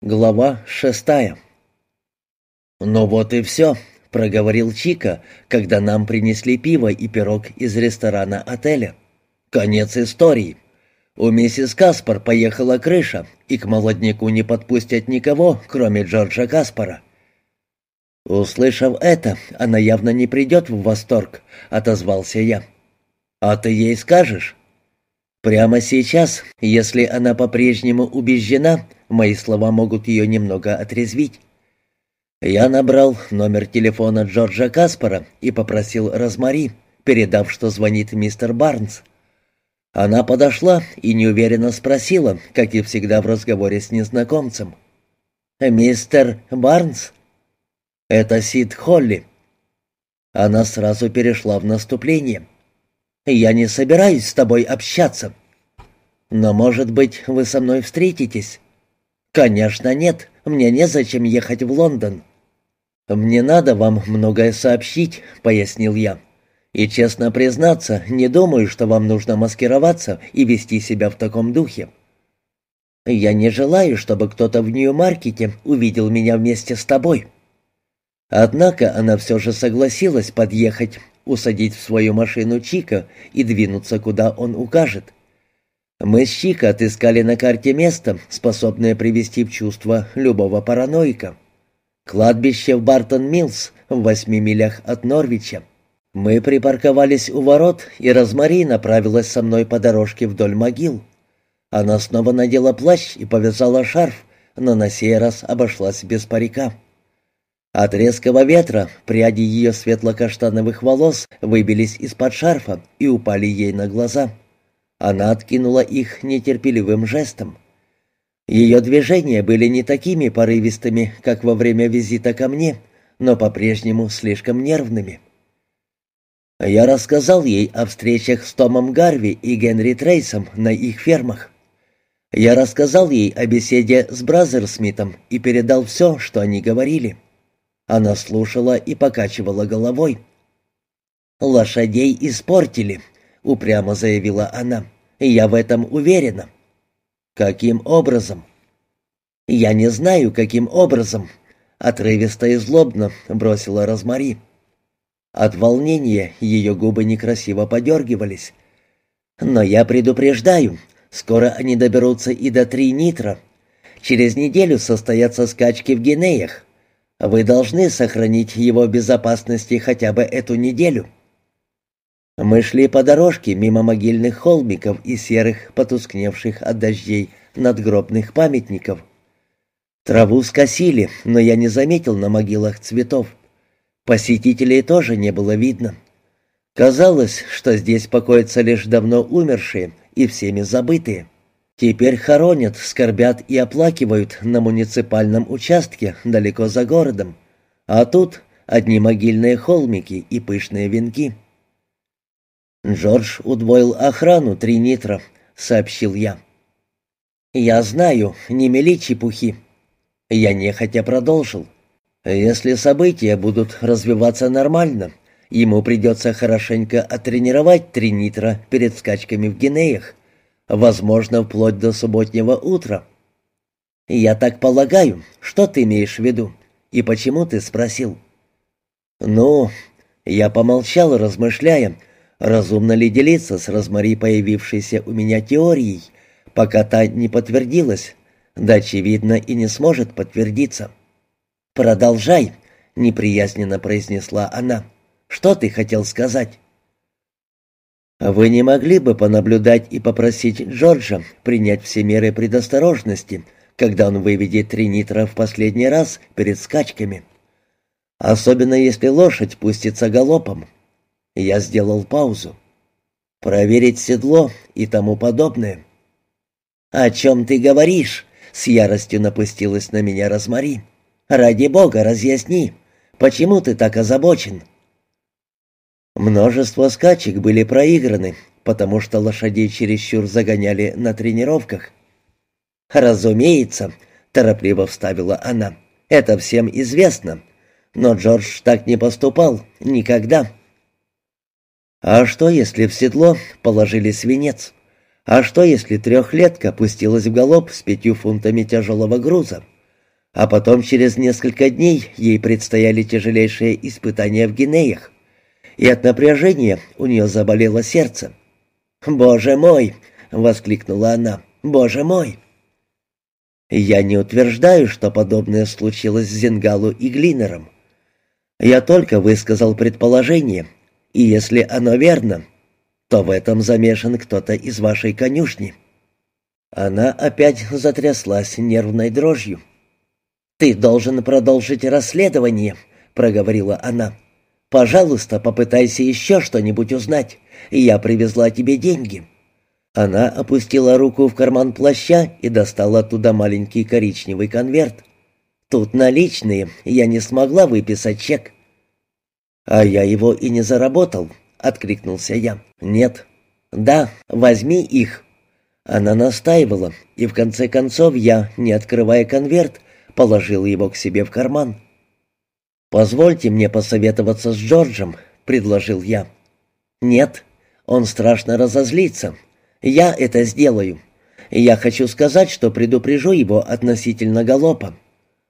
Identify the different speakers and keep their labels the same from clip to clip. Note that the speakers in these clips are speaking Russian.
Speaker 1: Глава шестая «Ну вот и все», — проговорил Чика, когда нам принесли пиво и пирог из ресторана отеля. «Конец истории. У миссис Каспар поехала крыша, и к молодняку не подпустят никого, кроме Джорджа Каспара». Услышав это, она явно не придет в восторг, — отозвался я. «А ты ей скажешь?» Прямо сейчас, если она по-прежнему убеждена, мои слова могут ее немного отрезвить. Я набрал номер телефона Джорджа Каспара и попросил Розмари, передав, что звонит мистер Барнс. Она подошла и неуверенно спросила, как и всегда в разговоре с незнакомцем. «Мистер Барнс?» «Это Сид Холли». Она сразу перешла в наступление. Я не собираюсь с тобой общаться. Но, может быть, вы со мной встретитесь? Конечно, нет. Мне незачем ехать в Лондон. Мне надо вам многое сообщить, пояснил я. И, честно признаться, не думаю, что вам нужно маскироваться и вести себя в таком духе. Я не желаю, чтобы кто-то в Нью-Маркете увидел меня вместе с тобой. Однако она все же согласилась подъехать, усадить в свою машину Чика и двинуться, куда он укажет. Мы с Чика отыскали на карте место, способное привести в чувство любого параноика. Кладбище в Бартон-Миллс в восьми милях от Норвича. Мы припарковались у ворот, и Розмари направилась со мной по дорожке вдоль могил. Она снова надела плащ и повязала шарф, но на сей раз обошлась без парика. От резкого ветра пряди ее светло-каштановых волос выбились из-под шарфа и упали ей на глаза. Она откинула их нетерпеливым жестом. Ее движения были не такими порывистыми, как во время визита ко мне, но по-прежнему слишком нервными. Я рассказал ей о встречах с Томом Гарви и Генри Трейсом на их фермах. Я рассказал ей о беседе с Бразерсмитом и передал все, что они говорили. Она слушала и покачивала головой. «Лошадей испортили», — упрямо заявила она. «Я в этом уверена». «Каким образом?» «Я не знаю, каким образом», — отрывисто и злобно бросила Розмари. От волнения ее губы некрасиво подергивались. «Но я предупреждаю, скоро они доберутся и до три нитра. Через неделю состоятся скачки в Гинеях. Вы должны сохранить его в безопасности хотя бы эту неделю». Мы шли по дорожке мимо могильных холмиков и серых, потускневших от дождей надгробных памятников. Траву скосили, но я не заметил на могилах цветов. Посетителей тоже не было видно. Казалось, что здесь покоятся лишь давно умершие и всеми забытые. Теперь хоронят, скорбят и оплакивают на муниципальном участке далеко за городом. А тут одни могильные холмики и пышные венки. «Джордж удвоил охрану три нитра», — сообщил я. «Я знаю, не мели чепухи». Я нехотя продолжил. «Если события будут развиваться нормально, ему придется хорошенько оттренировать три нитра перед скачками в Гинеях возможно, вплоть до субботнего утра. Я так полагаю, что ты имеешь в виду? И почему ты спросил? Ну, я помолчал, размышляя, разумно ли делиться с Розмари появившейся у меня теорией, пока та не подтвердилась, да, очевидно, и не сможет подтвердиться. «Продолжай», — неприязненно произнесла она. «Что ты хотел сказать?» «Вы не могли бы понаблюдать и попросить Джорджа принять все меры предосторожности, когда он выведет три нитра в последний раз перед скачками? Особенно если лошадь пустится галопом». Я сделал паузу. «Проверить седло и тому подобное». «О чем ты говоришь?» — с яростью напустилась на меня Розмари. «Ради бога, разъясни, почему ты так озабочен?» Множество скачек были проиграны, потому что лошадей чересчур загоняли на тренировках. «Разумеется», — торопливо вставила она, — «это всем известно. Но Джордж так не поступал. Никогда». «А что, если в седло положили свинец? А что, если трехлетка пустилась в галоп с пятью фунтами тяжелого груза? А потом через несколько дней ей предстояли тяжелейшие испытания в Гинеях. И от напряжения у нее заболело сердце. «Боже мой!» — воскликнула она. «Боже мой!» Я не утверждаю, что подобное случилось с Зингалу и Глинером. Я только высказал предположение, и если оно верно, то в этом замешан кто-то из вашей конюшни». Она опять затряслась нервной дрожью. «Ты должен продолжить расследование», — проговорила она. «Пожалуйста, попытайся еще что-нибудь узнать. Я привезла тебе деньги». Она опустила руку в карман плаща и достала оттуда маленький коричневый конверт. «Тут наличные, я не смогла выписать чек». «А я его и не заработал», — откликнулся я. «Нет». «Да, возьми их». Она настаивала, и в конце концов я, не открывая конверт, положил его к себе в карман. «Позвольте мне посоветоваться с Джорджем», — предложил я. «Нет, он страшно разозлится. Я это сделаю. Я хочу сказать, что предупрежу его относительно галопа.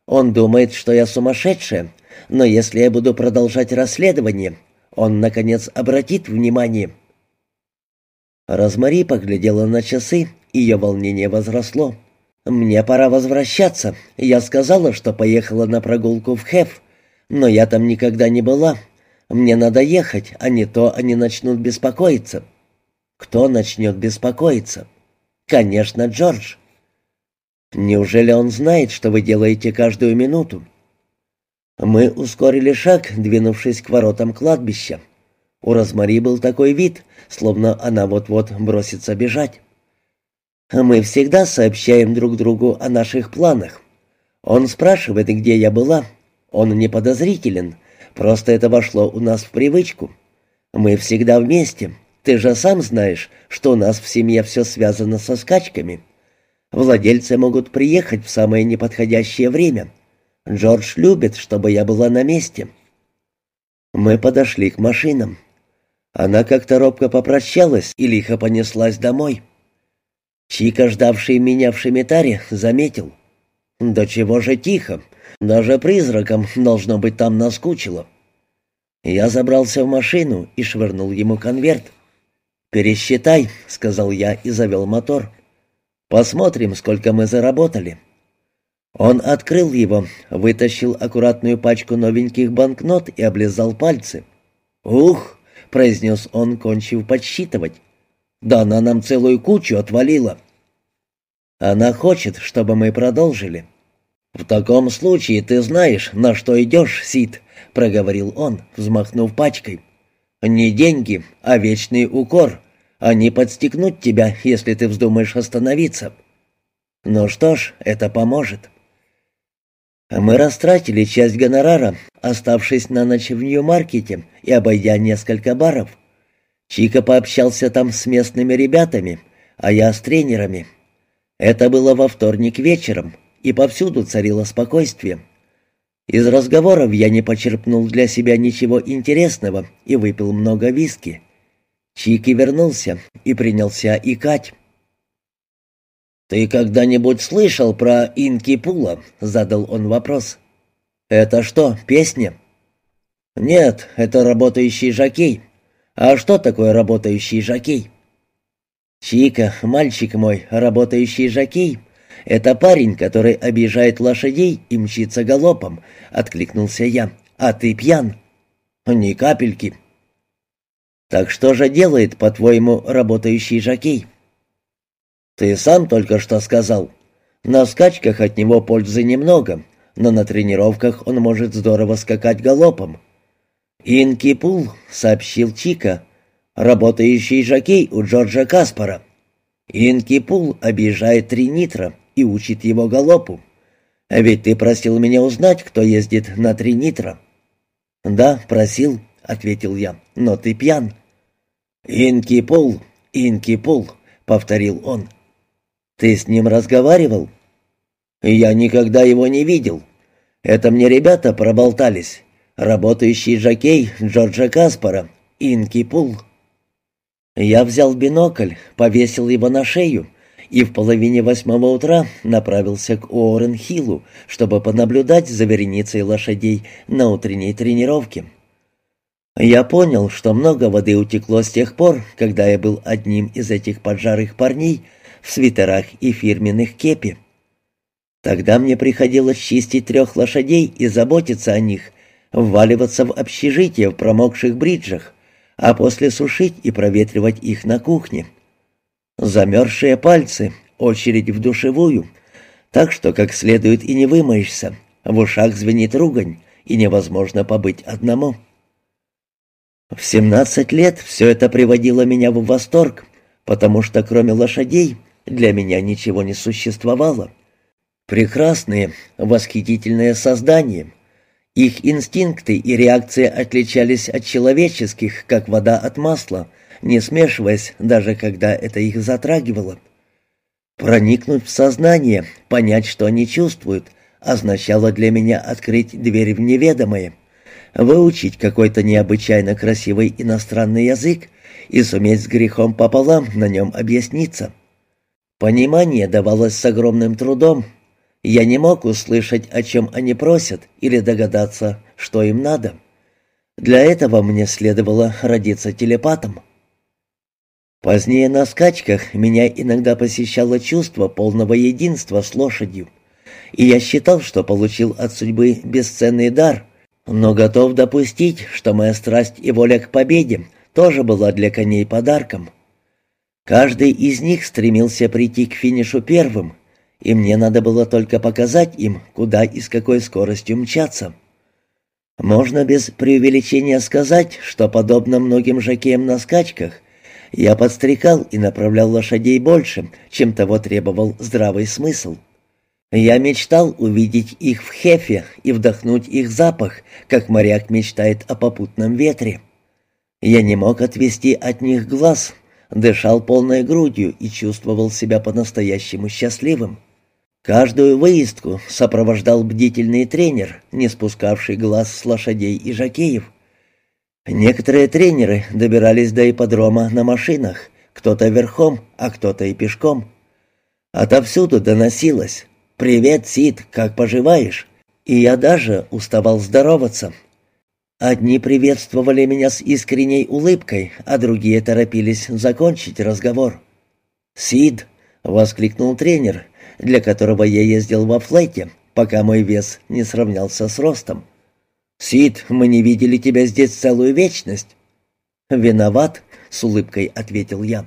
Speaker 1: Он думает, что я сумасшедшая, но если я буду продолжать расследование, он, наконец, обратит внимание». Розмари поглядела на часы, ее волнение возросло. «Мне пора возвращаться. Я сказала, что поехала на прогулку в Хеф, но я там никогда не была. Мне надо ехать, а не то они начнут беспокоиться». «Кто начнет беспокоиться?» «Конечно, Джордж». «Неужели он знает, что вы делаете каждую минуту?» Мы ускорили шаг, двинувшись к воротам кладбища. У Розмари был такой вид, словно она вот-вот бросится бежать. Мы всегда сообщаем друг другу о наших планах. Он спрашивает, где я была. Он не подозрителен, просто это вошло у нас в привычку. Мы всегда вместе. Ты же сам знаешь, что у нас в семье все связано со скачками. Владельцы могут приехать в самое неподходящее время. Джордж любит, чтобы я была на месте. Мы подошли к машинам. Она как-то робко попрощалась и лихо понеслась домой. Чика, ждавший меня в Шемитаре, заметил. «Да чего же тихо? Даже призракам, должно быть, там наскучило». Я забрался в машину и швырнул ему конверт. «Пересчитай», — сказал я и завел мотор. «Посмотрим, сколько мы заработали». Он открыл его, вытащил аккуратную пачку новеньких банкнот и облизал пальцы. «Ух!» — произнес он, кончив подсчитывать. «Да она нам целую кучу отвалила». «Она хочет, чтобы мы продолжили». «В таком случае ты знаешь, на что идешь, Сид», — проговорил он, взмахнув пачкой. «Не деньги, а вечный укор. Они подстегнут тебя, если ты вздумаешь остановиться». «Ну что ж, это поможет». Мы растратили часть гонорара, оставшись на ночь в Нью-Маркете и обойдя несколько баров. Чика пообщался там с местными ребятами, а я с тренерами. Это было во вторник вечером, и повсюду царило спокойствие. Из разговоров я не почерпнул для себя ничего интересного и выпил много виски. Чики вернулся и принялся икать. «Ты когда-нибудь слышал про Инки Пула?» — задал он вопрос. «Это что, песня?» «Нет, это работающий жокей. А что такое работающий жокей?» «Чика, мальчик мой, работающий жокей — это парень, который обижает лошадей и мчится галопом», — откликнулся я. «А ты пьян?» «Ни капельки». «Так что же делает, по-твоему, работающий жокей?» «Ты сам только что сказал. На скачках от него пользы немного, но на тренировках он может здорово скакать галопом». «Инки Пул», — сообщил Чика, — «работающий жокей у Джорджа Каспара. Инки Пул объезжает три нитра и учит его галопу. А ведь ты просил меня узнать, кто ездит на три нитра». «Да, просил», — ответил я, — «но ты пьян». «Инки Пул, Инки Пул», — повторил он, — «Ты с ним разговаривал?» «Я никогда его не видел. Это мне ребята проболтались. Работающий жокей Джорджа Каспара, Инки Пул». Я взял бинокль, повесил его на шею и в половине восьмого утра направился к Уоррен-Хиллу, чтобы понаблюдать за вереницей лошадей на утренней тренировке. Я понял, что много воды утекло с тех пор, когда я был одним из этих поджарых парней свитерах и фирменных кепи. Тогда мне приходилось чистить трех лошадей и заботиться о них, вваливаться в общежитие в промокших бриджах, а после сушить и проветривать их на кухне. Замерзшие пальцы, очередь в душевую, так что как следует и не вымоешься, в ушах звенит ругань, и невозможно побыть одному. В семнадцать лет все это приводило меня в восторг, потому что кроме лошадей для меня ничего не существовало. Прекрасные, восхитительные создания. Их инстинкты и реакции отличались от человеческих, как вода от масла — не смешиваясь, даже когда это их затрагивало. Проникнуть в сознание, понять, что они чувствуют, означало для меня открыть дверь в неведомое, выучить какой-то необычайно красивый иностранный язык и суметь с грехом пополам на нем объясниться. Понимание давалось с огромным трудом. Я не мог услышать, о чем они просят, или догадаться, что им надо. Для этого мне следовало родиться телепатом. Позднее на скачках меня иногда посещало чувство полного единства с лошадью, и я считал, что получил от судьбы бесценный дар, но готов допустить, что моя страсть и воля к победе тоже была для коней подарком. Каждый из них стремился прийти к финишу первым, и мне надо было только показать им, куда и с какой скоростью мчаться. Можно без преувеличения сказать, что, подобно многим жокеям на скачках, я подстрекал и направлял лошадей больше, чем того требовал здравый смысл. Я мечтал увидеть их в хефе и вдохнуть их запах, как моряк мечтает о попутном ветре. Я не мог отвести от них глаз, дышал полной грудью и чувствовал себя по-настоящему счастливым. Каждую выездку сопровождал бдительный тренер, не спускавший глаз с лошадей и жакеев. Некоторые тренеры добирались до ипподрома на машинах, кто-то верхом, а кто-то и пешком. Отовсюду доносилось «Привет, Сид, как поживаешь?» И я даже уставал здороваться. Одни приветствовали меня с искренней улыбкой, а другие торопились закончить разговор. «Сид!» — воскликнул тренер, для которого я ездил во флейте, пока мой вес не сравнялся с ростом. «Сид, мы не видели тебя здесь целую вечность». «Виноват», — с улыбкой ответил я.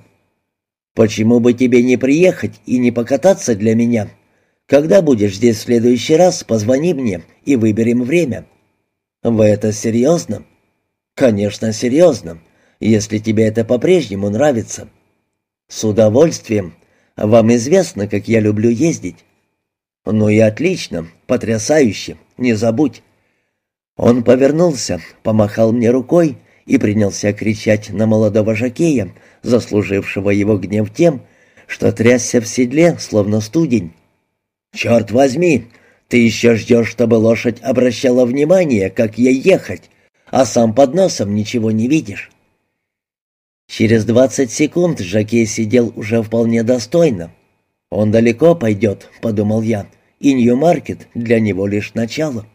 Speaker 1: «Почему бы тебе не приехать и не покататься для меня? Когда будешь здесь в следующий раз, позвони мне и выберем время». «Вы это серьезно?» «Конечно, серьезно, если тебе это по-прежнему нравится». «С удовольствием. Вам известно, как я люблю ездить». «Ну и отлично, потрясающе, не забудь». Он повернулся, помахал мне рукой и принялся кричать на молодого жакея, заслужившего его гнев тем, что трясся в седле, словно студень. «Черт возьми! Ты еще ждешь, чтобы лошадь обращала внимание, как ей ехать, а сам под носом ничего не видишь». Через двадцать секунд Жакей сидел уже вполне достойно. «Он далеко пойдет», — подумал я, — «и Нью-Маркет для него лишь начало».